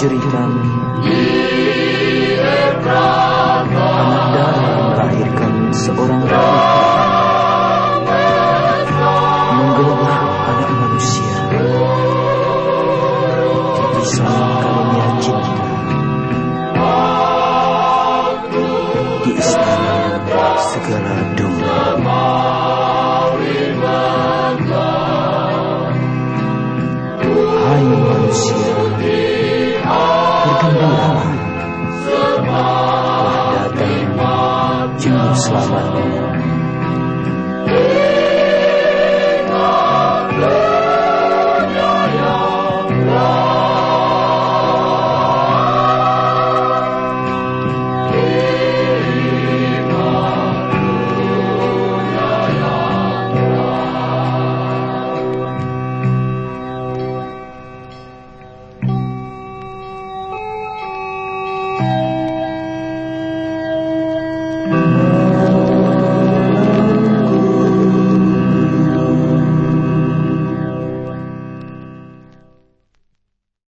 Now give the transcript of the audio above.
menjerikan. Gracias.